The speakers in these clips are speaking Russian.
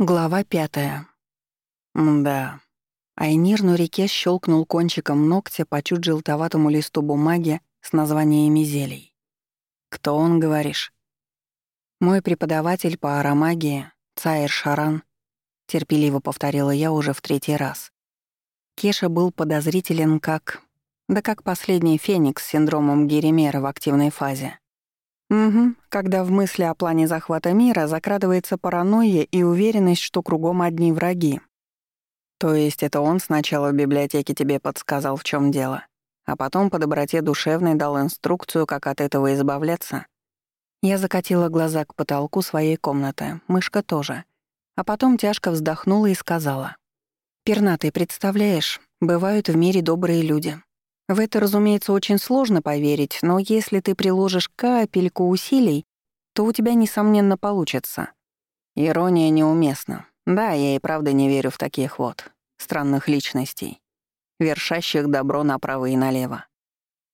Глава пятая. Да. Айнир реке щелкнул кончиком ногтя по чуть желтоватому листу бумаги с названиями зелий. «Кто он, говоришь?» «Мой преподаватель по аромагии, Цайр Шаран», — терпеливо повторила я уже в третий раз. Кеша был подозрителен как... Да как последний феникс с синдромом Геремера в активной фазе. Угу, когда в мысли о плане захвата мира закрадывается паранойя и уверенность, что кругом одни враги. То есть это он сначала в библиотеке тебе подсказал, в чем дело, а потом по доброте душевной дал инструкцию, как от этого избавляться? Я закатила глаза к потолку своей комнаты, мышка тоже. А потом тяжко вздохнула и сказала. «Пернатый, представляешь, бывают в мире добрые люди. В это, разумеется, очень сложно поверить, но если ты приложишь капельку усилий, то у тебя, несомненно, получится. Ирония неуместна. Да, я и правда не верю в таких вот странных личностей, вершащих добро направо и налево.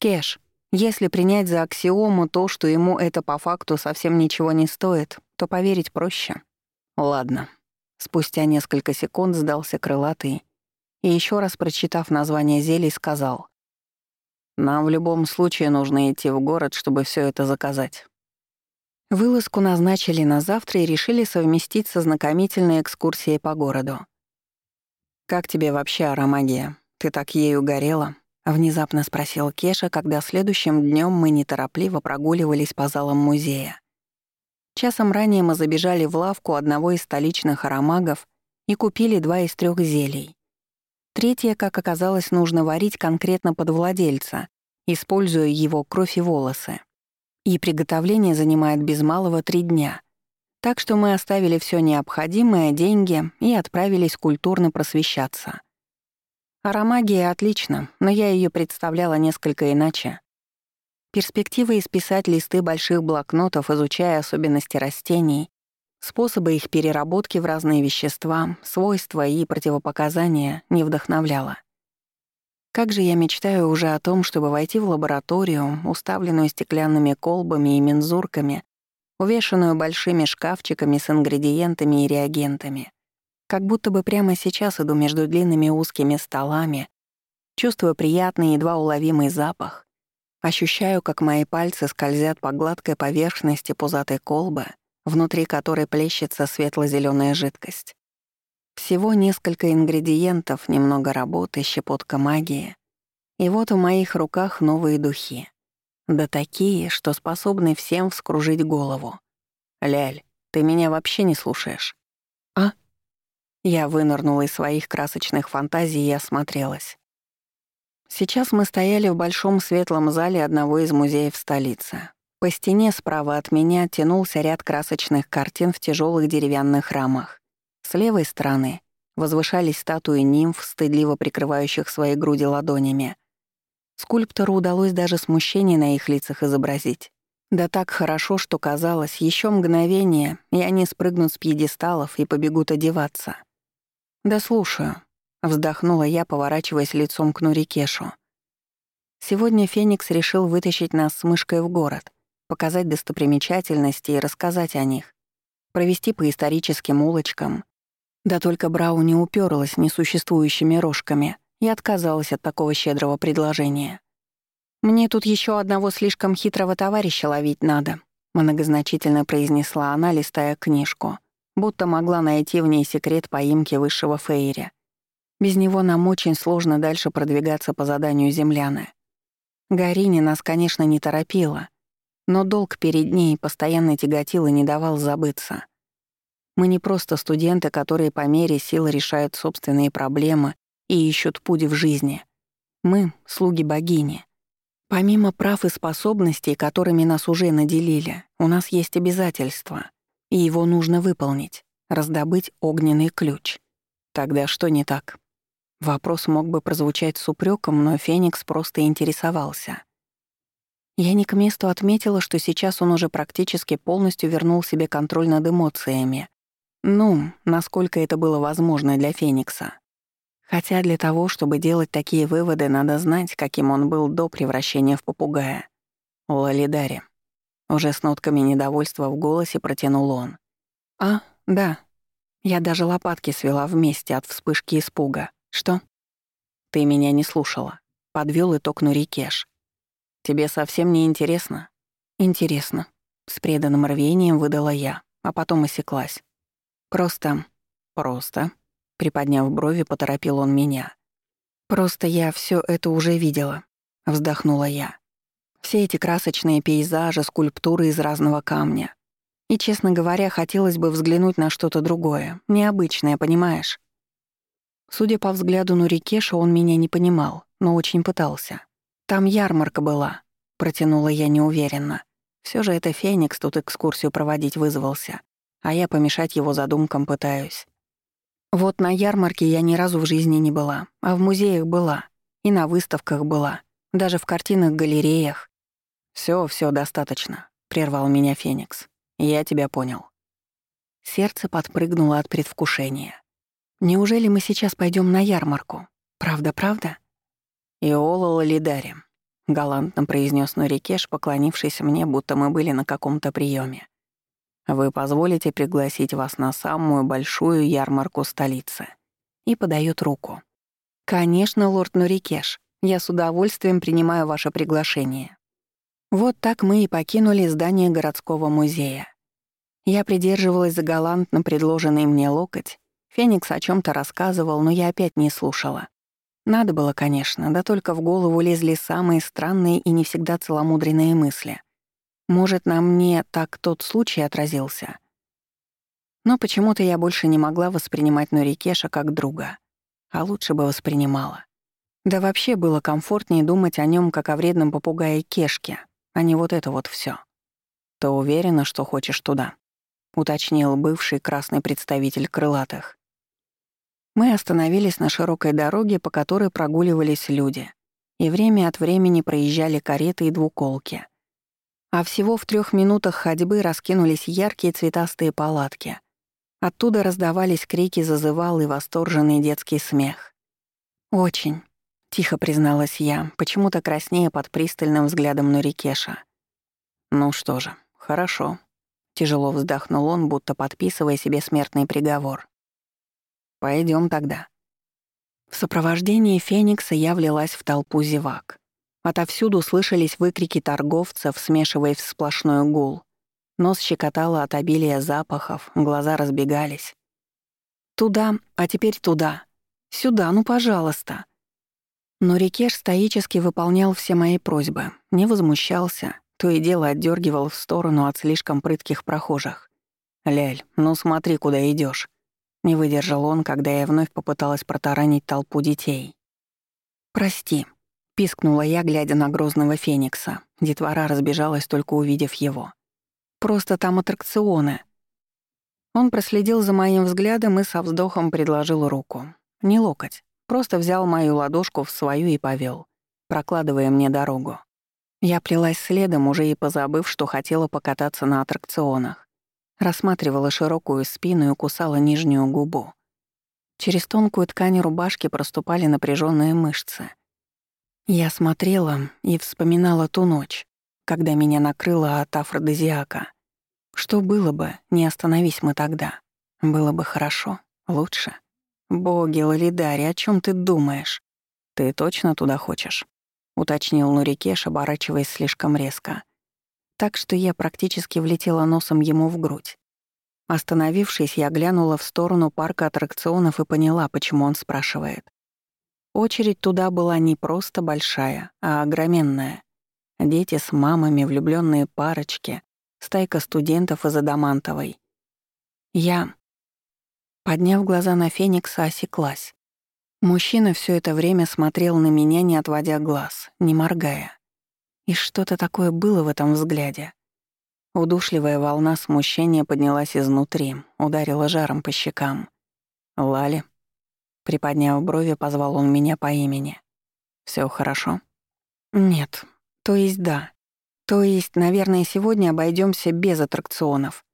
Кеш, если принять за аксиому то, что ему это по факту совсем ничего не стоит, то поверить проще. Ладно. Спустя несколько секунд сдался крылатый и еще раз прочитав название зелий, сказал. Нам в любом случае нужно идти в город, чтобы все это заказать. Вылазку назначили на завтра и решили совместить со знакомительной экскурсией по городу. «Как тебе вообще аромагия? Ты так ею горела?» — внезапно спросил Кеша, когда следующим днем мы неторопливо прогуливались по залам музея. Часом ранее мы забежали в лавку одного из столичных аромагов и купили два из трех зелий. Третье, как оказалось, нужно варить конкретно под владельца, используя его кровь и волосы. И приготовление занимает без малого три дня. Так что мы оставили все необходимое, деньги и отправились культурно просвещаться. Аромагия отлично, но я ее представляла несколько иначе. Перспектива исписать листы больших блокнотов, изучая особенности растений, Способы их переработки в разные вещества, свойства и противопоказания не вдохновляла. Как же я мечтаю уже о том, чтобы войти в лабораторию, уставленную стеклянными колбами и мензурками, увешанную большими шкафчиками с ингредиентами и реагентами. Как будто бы прямо сейчас иду между длинными узкими столами, чувствую приятный, едва уловимый запах, ощущаю, как мои пальцы скользят по гладкой поверхности пузатой колбы — внутри которой плещется светло-зелёная жидкость. Всего несколько ингредиентов, немного работы, щепотка магии. И вот в моих руках новые духи. Да такие, что способны всем вскружить голову. «Ляль, ты меня вообще не слушаешь?» «А?» Я вынырнула из своих красочных фантазий и осмотрелась. Сейчас мы стояли в большом светлом зале одного из музеев столицы. По стене справа от меня тянулся ряд красочных картин в тяжелых деревянных рамах. С левой стороны возвышались статуи нимф, стыдливо прикрывающих свои груди ладонями. Скульптору удалось даже смущение на их лицах изобразить. Да так хорошо, что казалось, еще мгновение, и они спрыгнут с пьедесталов и побегут одеваться. «Да слушаю», — вздохнула я, поворачиваясь лицом к Нурикешу. Сегодня Феникс решил вытащить нас с мышкой в город показать достопримечательности и рассказать о них, провести по историческим улочкам. Да только Брау не уперлась несуществующими рожками и отказалась от такого щедрого предложения. «Мне тут еще одного слишком хитрого товарища ловить надо», многозначительно произнесла она, листая книжку, будто могла найти в ней секрет поимки высшего Фейри. Без него нам очень сложно дальше продвигаться по заданию земляны. Гарини нас, конечно, не торопила, но долг перед ней постоянно тяготил и не давал забыться. Мы не просто студенты, которые по мере сил решают собственные проблемы и ищут путь в жизни. Мы — слуги богини. Помимо прав и способностей, которыми нас уже наделили, у нас есть обязательства, и его нужно выполнить — раздобыть огненный ключ. Тогда что не так? Вопрос мог бы прозвучать с упреком, но Феникс просто интересовался. Я не к месту отметила, что сейчас он уже практически полностью вернул себе контроль над эмоциями. Ну, насколько это было возможно для Феникса. Хотя для того, чтобы делать такие выводы, надо знать, каким он был до превращения в попугая. Лалидари. Уже с нотками недовольства в голосе протянул он. «А, да». Я даже лопатки свела вместе от вспышки испуга. Что? Ты меня не слушала. Подвёл итог Нурикеш. Тебе совсем не интересно? Интересно. С преданным рвением выдала я, а потом осеклась. Просто... Просто... Приподняв брови, поторопил он меня. «Просто я все это уже видела», — вздохнула я. «Все эти красочные пейзажи, скульптуры из разного камня. И, честно говоря, хотелось бы взглянуть на что-то другое, необычное, понимаешь?» Судя по взгляду Нурикеша, он меня не понимал, но очень пытался. «Там ярмарка была», — протянула я неуверенно. Все же это Феникс тут экскурсию проводить вызвался, а я помешать его задумкам пытаюсь. Вот на ярмарке я ни разу в жизни не была, а в музеях была, и на выставках была, даже в картинах-галереях. Все, все достаточно», — прервал меня Феникс. «Я тебя понял». Сердце подпрыгнуло от предвкушения. «Неужели мы сейчас пойдем на ярмарку? Правда-правда?» «Иола Лидари», — галантно произнес Нурикеш, поклонившись мне, будто мы были на каком-то приеме. Вы позволите пригласить вас на самую большую ярмарку столицы. И подает руку. Конечно, лорд Нурикеш, я с удовольствием принимаю ваше приглашение. Вот так мы и покинули здание городского музея. Я придерживалась за галантно предложенный мне локоть. Феникс о чем то рассказывал, но я опять не слушала. Надо было, конечно, да только в голову лезли самые странные и не всегда целомудренные мысли. Может, на мне так тот случай отразился. Но почему-то я больше не могла воспринимать Нурикеша как друга. А лучше бы воспринимала. Да вообще было комфортнее думать о нем как о вредном попугае Кешке, а не вот это вот все. «Ты уверена, что хочешь туда?» — уточнил бывший красный представитель крылатых. Мы остановились на широкой дороге, по которой прогуливались люди, и время от времени проезжали кареты и двуколки — а всего в трех минутах ходьбы раскинулись яркие цветастые палатки. Оттуда раздавались крики зазывал и восторженный детский смех. «Очень», — тихо призналась я, почему-то краснея под пристальным взглядом Нурикеша. «Ну что же, хорошо», — тяжело вздохнул он, будто подписывая себе смертный приговор. Пойдем тогда». В сопровождении Феникса я влилась в толпу зевак. Отовсюду слышались выкрики торговцев, смешиваясь в сплошной гул. Нос щекотало от обилия запахов, глаза разбегались. «Туда, а теперь туда. Сюда, ну, пожалуйста». Но Рикеш стоически выполнял все мои просьбы, не возмущался, то и дело отдергивал в сторону от слишком прытких прохожих. «Ляль, ну смотри, куда идешь. Не выдержал он, когда я вновь попыталась протаранить толпу детей. «Прости», Пискнула я, глядя на грозного феникса. Детвора разбежалась, только увидев его. «Просто там аттракционы». Он проследил за моим взглядом и со вздохом предложил руку. Не локоть, просто взял мою ладошку в свою и повел, прокладывая мне дорогу. Я плелась следом, уже и позабыв, что хотела покататься на аттракционах. Рассматривала широкую спину и кусала нижнюю губу. Через тонкую ткань рубашки проступали напряженные мышцы — я смотрела и вспоминала ту ночь, когда меня накрыло от афродизиака. Что было бы, не остановись мы тогда? Было бы хорошо, лучше. Боги, Лалидари, о чем ты думаешь? Ты точно туда хочешь? Уточнил Нурикеш, оборачиваясь слишком резко. Так что я практически влетела носом ему в грудь. Остановившись, я глянула в сторону парка аттракционов и поняла, почему он спрашивает. Очередь туда была не просто большая, а огроменная. Дети с мамами, влюбленные парочки, стайка студентов из Адамантовой. Я, подняв глаза на Феникса, осеклась. Мужчина все это время смотрел на меня, не отводя глаз, не моргая. И что-то такое было в этом взгляде. Удушливая волна смущения поднялась изнутри, ударила жаром по щекам. «Лали», Приподняв брови, позвал он меня по имени. Все хорошо?» «Нет. То есть да. То есть, наверное, сегодня обойдемся без аттракционов».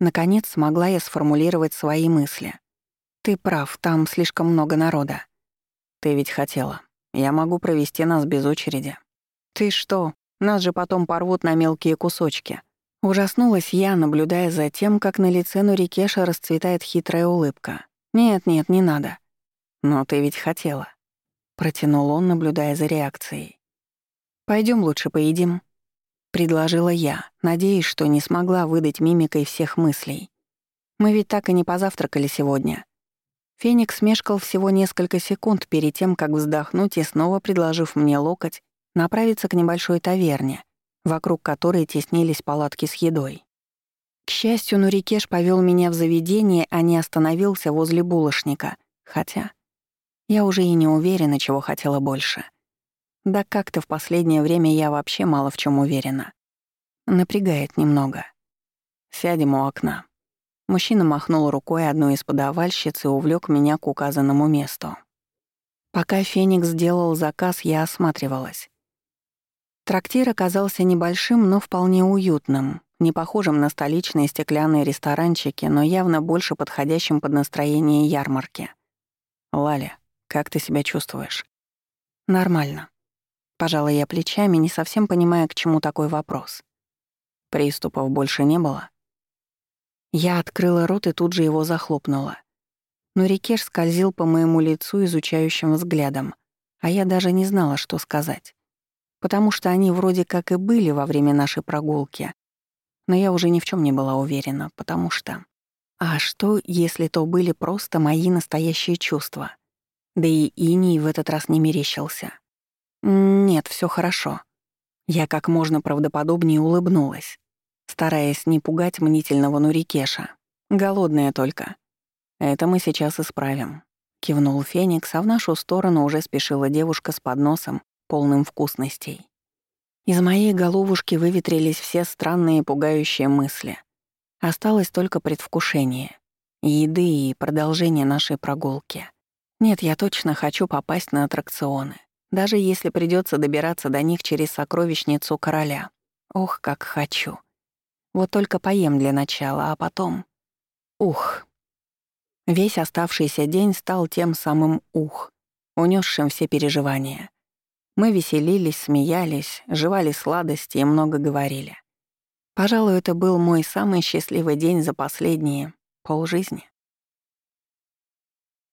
Наконец смогла я сформулировать свои мысли. «Ты прав, там слишком много народа». «Ты ведь хотела. Я могу провести нас без очереди». «Ты что? Нас же потом порвут на мелкие кусочки», — Ужаснулась я, наблюдая за тем, как на лице Нурикеша расцветает хитрая улыбка. «Нет-нет, не надо». «Но ты ведь хотела», — протянул он, наблюдая за реакцией. Пойдем лучше поедим», — предложила я, надеясь, что не смогла выдать мимикой всех мыслей. «Мы ведь так и не позавтракали сегодня». Феникс мешкал всего несколько секунд перед тем, как вздохнуть и снова, предложив мне локоть, направиться к небольшой таверне, вокруг которой теснились палатки с едой. К счастью, Нурикеш повел меня в заведение, а не остановился возле булочника, хотя я уже и не уверена, чего хотела больше. Да как-то в последнее время я вообще мало в чем уверена. Напрягает немного. Сядем у окна. Мужчина махнул рукой одной из подавальщиц и увлек меня к указанному месту. Пока Феникс делал заказ, я осматривалась. Трактир оказался небольшим, но вполне уютным, не похожим на столичные стеклянные ресторанчики, но явно больше подходящим под настроение ярмарки. «Лаля, как ты себя чувствуешь?» «Нормально». Пожала я плечами, не совсем понимая, к чему такой вопрос. Приступов больше не было? Я открыла рот и тут же его захлопнула. Но Рикеш скользил по моему лицу изучающим взглядом, а я даже не знала, что сказать. Потому что они вроде как и были во время нашей прогулки. Но я уже ни в чем не была уверена, потому что... А что, если то были просто мои настоящие чувства? Да и Иний в этот раз не мерещился. Нет, все хорошо. Я как можно правдоподобнее улыбнулась стараясь не пугать мнительного Нурикеша. «Голодная только». «Это мы сейчас исправим», — кивнул Феникс, а в нашу сторону уже спешила девушка с подносом, полным вкусностей. Из моей головушки выветрились все странные пугающие мысли. Осталось только предвкушение. Еды и продолжение нашей прогулки. Нет, я точно хочу попасть на аттракционы. Даже если придется добираться до них через сокровищницу короля. Ох, как хочу. Вот только поем для начала, а потом... Ух. Весь оставшийся день стал тем самым ух, унесшим все переживания. Мы веселились, смеялись, жевали сладости и много говорили. Пожалуй, это был мой самый счастливый день за последние полжизни.